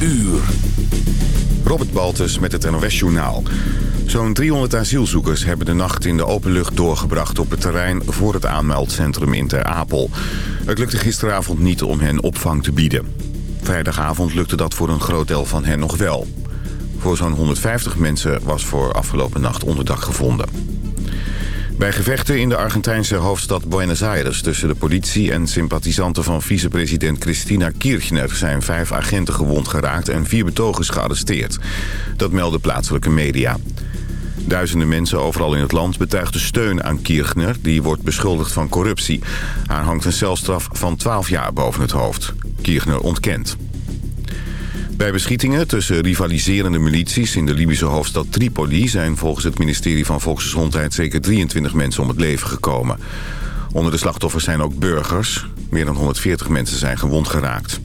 uur. Robert Baltus met het NOS Journaal. Zo'n 300 asielzoekers hebben de nacht in de open lucht doorgebracht... op het terrein voor het aanmeldcentrum in Ter Apel. Het lukte gisteravond niet om hen opvang te bieden. Vrijdagavond lukte dat voor een groot deel van hen nog wel. Voor zo'n 150 mensen was voor afgelopen nacht onderdak gevonden. Bij gevechten in de Argentijnse hoofdstad Buenos Aires... tussen de politie en sympathisanten van vicepresident Cristina Kirchner... zijn vijf agenten gewond geraakt en vier betogers gearresteerd. Dat melden plaatselijke media. Duizenden mensen overal in het land betuigden steun aan Kirchner... die wordt beschuldigd van corruptie. Haar hangt een celstraf van 12 jaar boven het hoofd. Kirchner ontkent. Bij beschietingen tussen rivaliserende milities in de Libische hoofdstad Tripoli... zijn volgens het ministerie van Volksgezondheid zeker 23 mensen om het leven gekomen. Onder de slachtoffers zijn ook burgers. Meer dan 140 mensen zijn gewond geraakt.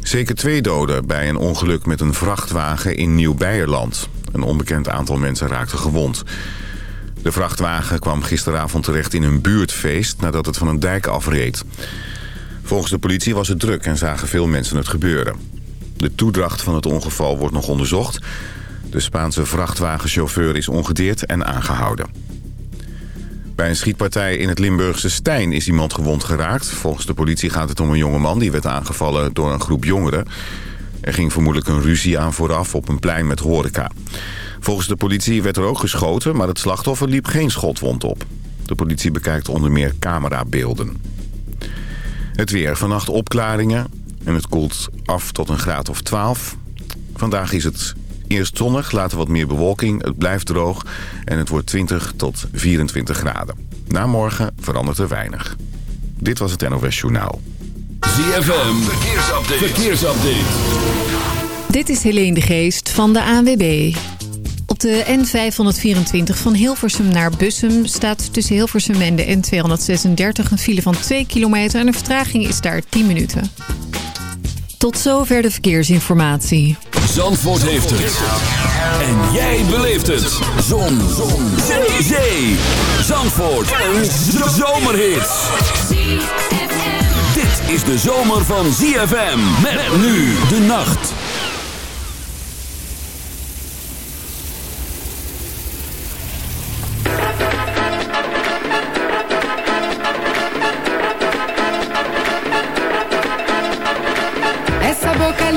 Zeker twee doden bij een ongeluk met een vrachtwagen in Nieuw-Beierland. Een onbekend aantal mensen raakten gewond. De vrachtwagen kwam gisteravond terecht in een buurtfeest nadat het van een dijk afreed. Volgens de politie was het druk en zagen veel mensen het gebeuren. De toedracht van het ongeval wordt nog onderzocht. De Spaanse vrachtwagenchauffeur is ongedeerd en aangehouden. Bij een schietpartij in het Limburgse Stijn is iemand gewond geraakt. Volgens de politie gaat het om een jongeman die werd aangevallen door een groep jongeren. Er ging vermoedelijk een ruzie aan vooraf op een plein met horeca. Volgens de politie werd er ook geschoten, maar het slachtoffer liep geen schotwond op. De politie bekijkt onder meer camerabeelden. Het weer. Vannacht opklaringen en het koelt af tot een graad of 12. Vandaag is het eerst zonnig, later wat meer bewolking. Het blijft droog en het wordt 20 tot 24 graden. Na morgen verandert er weinig. Dit was het NOS Journaal. ZFM. Verkeersupdate. Verkeersupdate. Dit is Helene de Geest van de ANWB. Op de N524 van Hilversum naar Bussum staat tussen Hilversum en de N236 een file van 2 kilometer en de vertraging is daar 10 minuten. Tot zover de verkeersinformatie. Zandvoort heeft het. En jij beleeft het. Zon. Zon. Zee. Zandvoort. Een zomerhit. Dit is de zomer van ZFM. Met nu de nacht.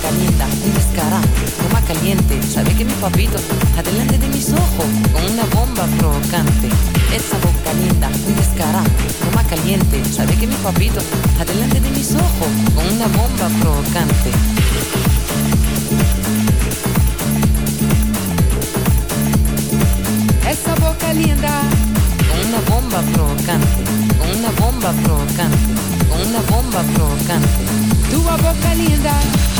calienta, un descarado, coma caliente. Sabe que mi papito adelante de mis ojos con una bomba provocante. Esa boca calienta, un descarado, coma caliente. Sabe que mi papito adelante de mis ojos con una bomba provocante. Esa boca linda con una bomba provocante, con una bomba provocante, con una bomba provocante. Tu boca linda.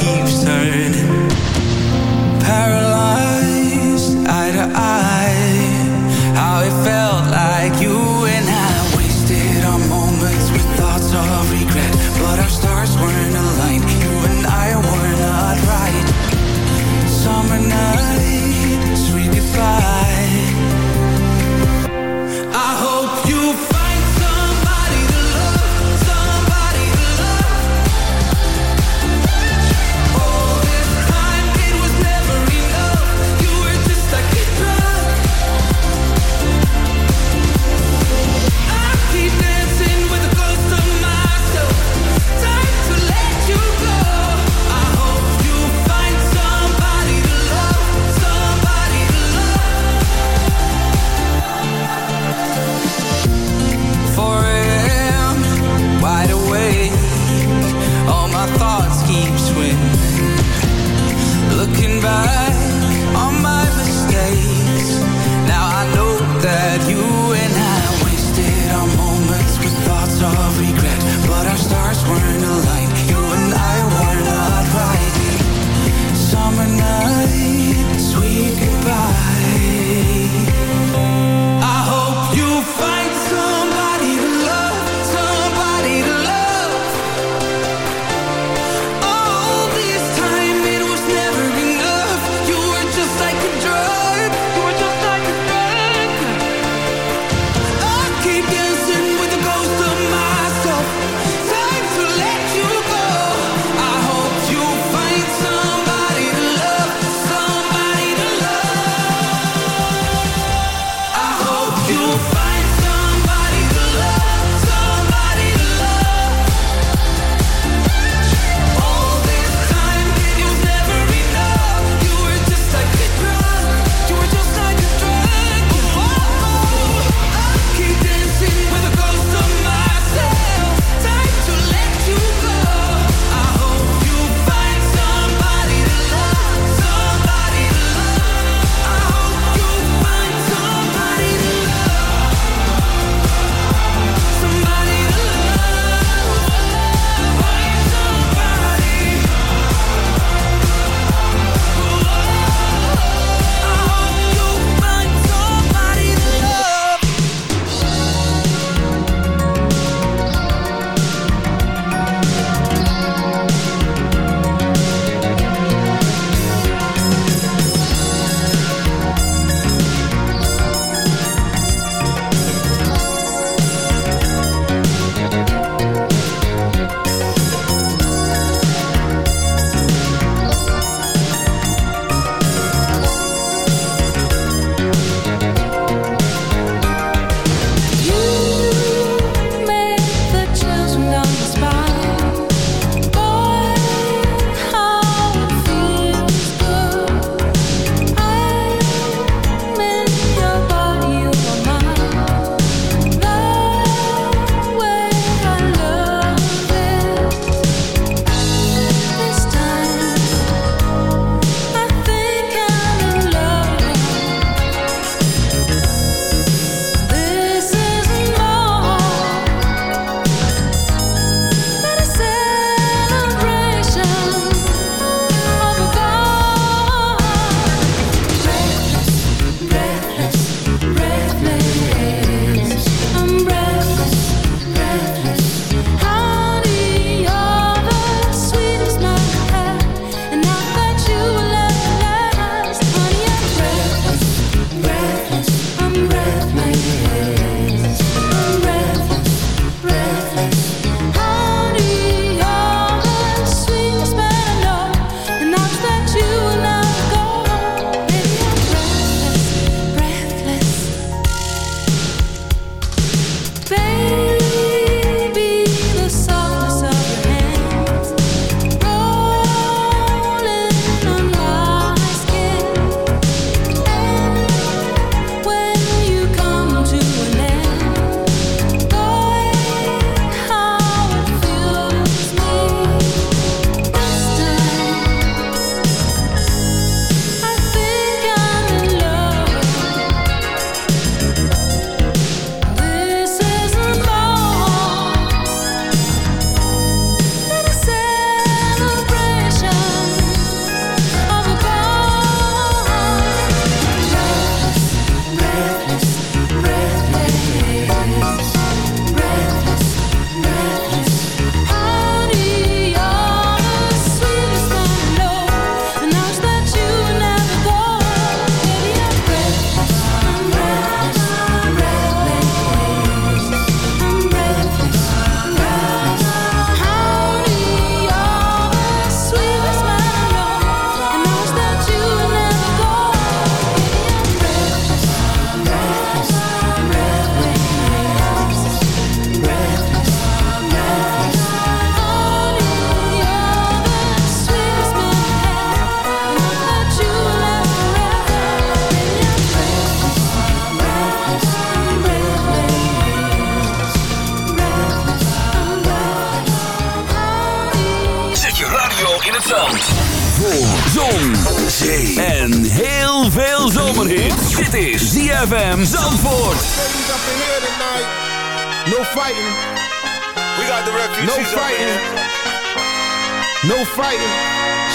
No fighting.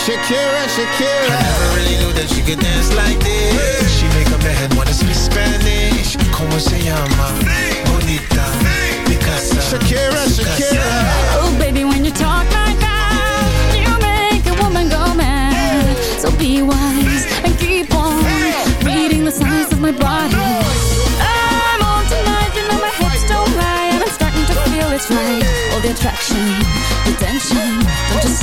Shakira, Shakira. I never really knew that she could dance like this. She make a man wanna speak Spanish. Como se llama? Bonita. Picasa. Shakira, Shakira. Oh, baby, when you talk like that, you make a woman go mad. So be wise and keep on reading the signs of my body. I'm on tonight, you know my hips don't lie, and I'm starting to feel it's right. All the attraction, the tension.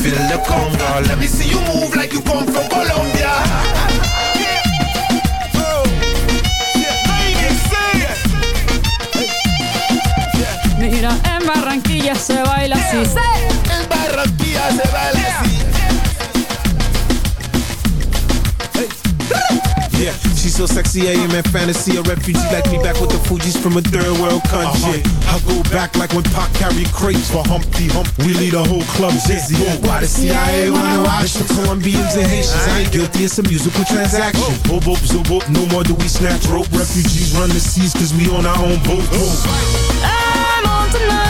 feel the conga. Let me see you move like you come from Colombia. Se baila así. En Barranquilla se baila así. Yeah, she's so sexy, I am in fantasy. A refugee like me back with the Fugees from a third world country. Uh-huh. I go back like when Pac carried crates for Humpty Hump. We lead a whole club dizzy. Why the CIA wanna watch the Colombians and Haitians? I ain't guilty, it's a musical transaction. Oh. Boop, boop, zoop, boop, no more do we snatch rope. Refugees run the seas cause we on our own boat. I'm on tonight, my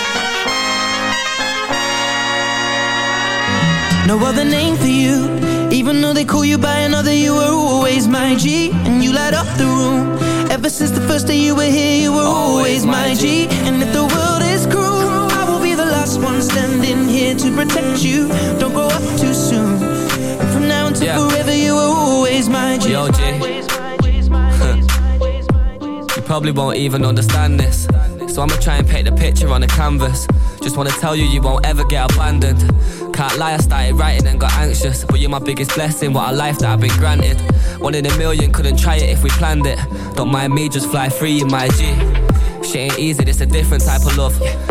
No other name for you Even though they call you by another You were always my G And you light up the room Ever since the first day you were here You were always my G And if the world is cruel I will be the last one standing here To protect you Don't grow up too soon And from now until Yeah. forever You were always my G Yo, G. You probably won't even understand this. So I'ma try and paint the picture on the canvas. Just wanna tell you, you won't ever get abandoned. Can't lie, I started writing and got anxious. But you're my biggest blessing, what a life that I've been granted. One in a million, couldn't try it if we planned it. Don't mind me, just fly free in my G. Shit ain't easy, this a different type of love.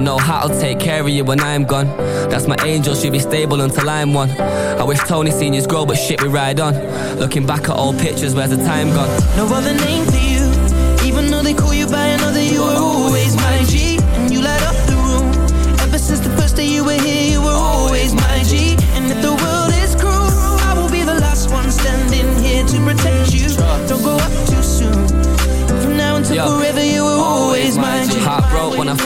Know how to take care of you when I'm gone. That's my angel, she'll be stable until I'm one. I wish Tony seniors grow, but shit, we ride on. Looking back at old pictures, where's the time gone? No other name for you Even though they call you by another, you were always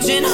Talking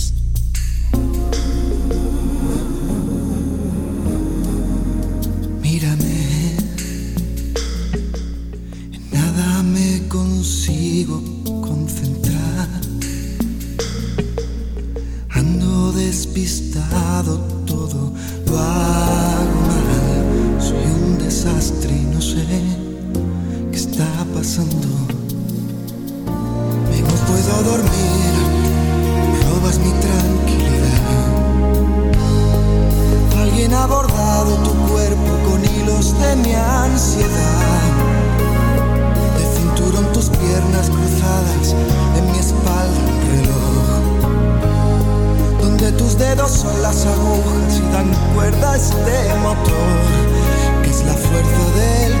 son las agujas y dan cuerda a este motor, que es la fuerza del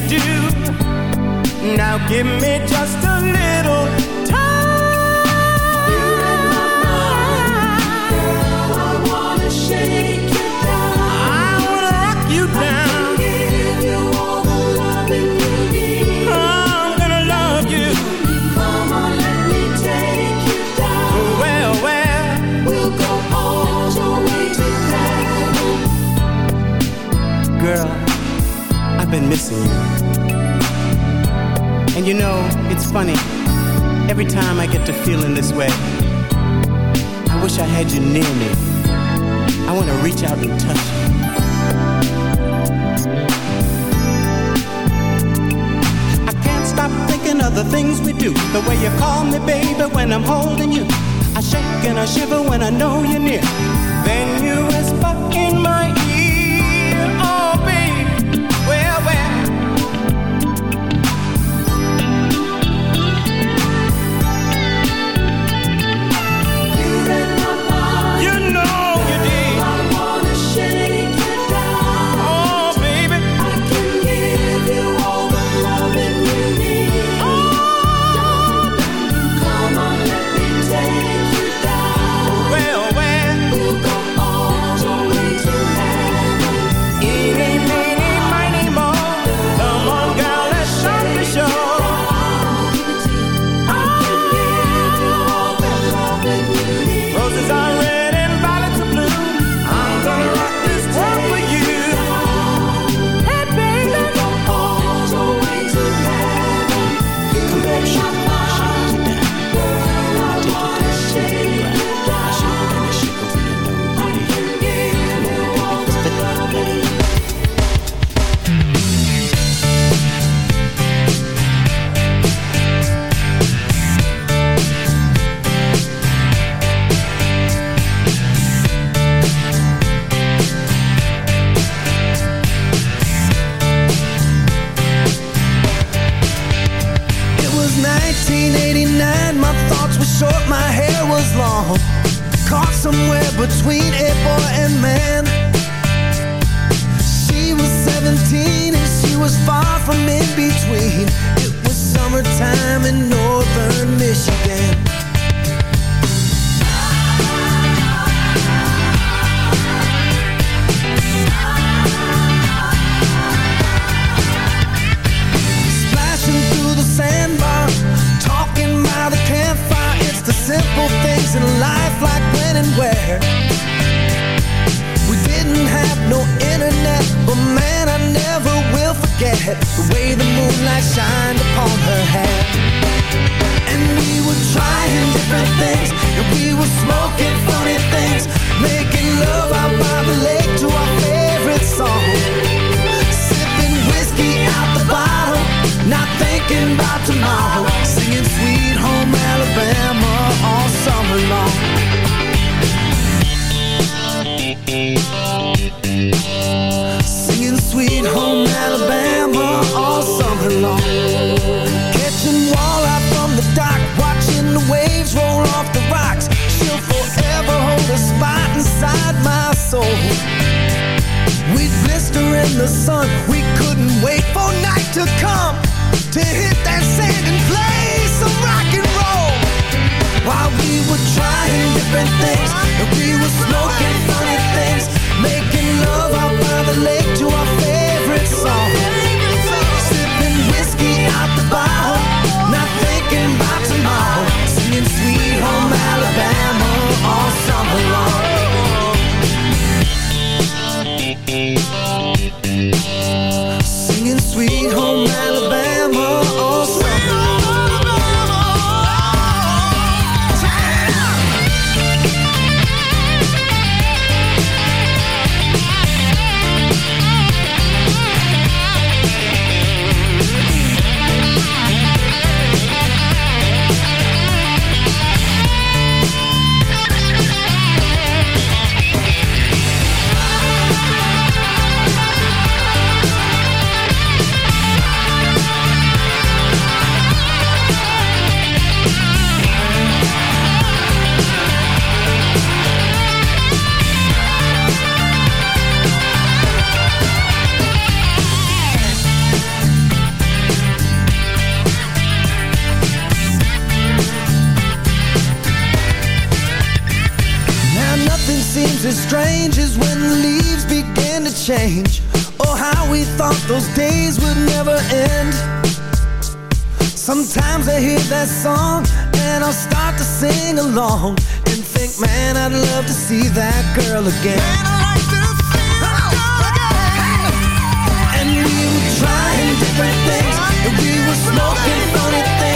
to do. Now give me home and think, man, I'd love to see that girl again. Man, like oh. again. And we were trying different things, and we were smoking funny things